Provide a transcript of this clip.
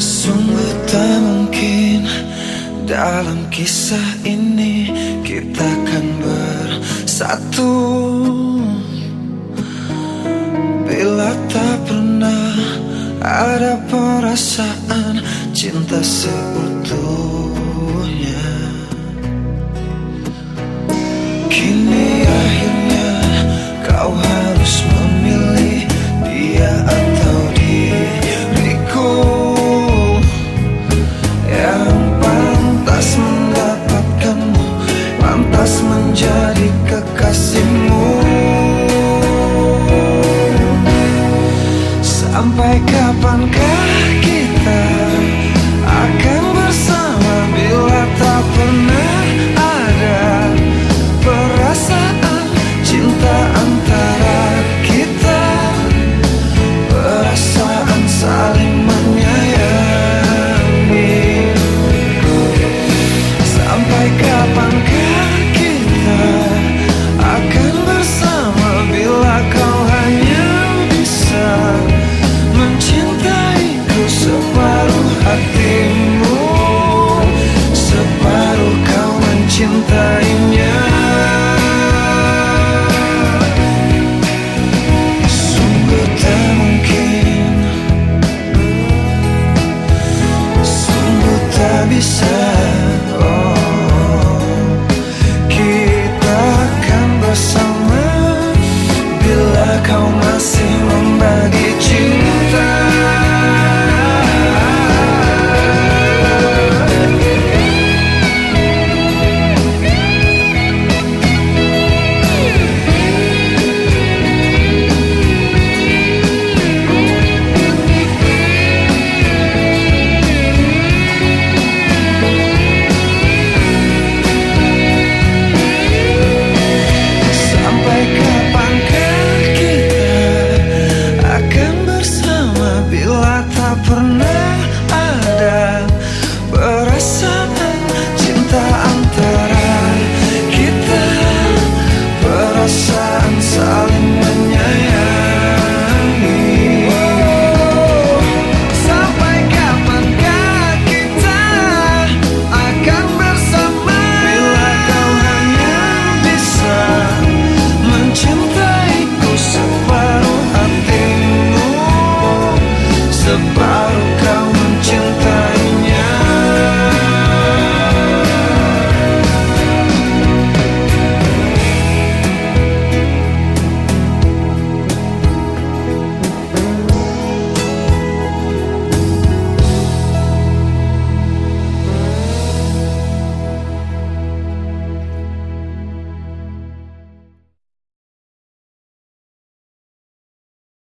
Sungguh tak mungkin dalam kisah ini kita akan bersatu. Bila tak pernah ada perasaan cinta seutuhnya Кабанка be sad.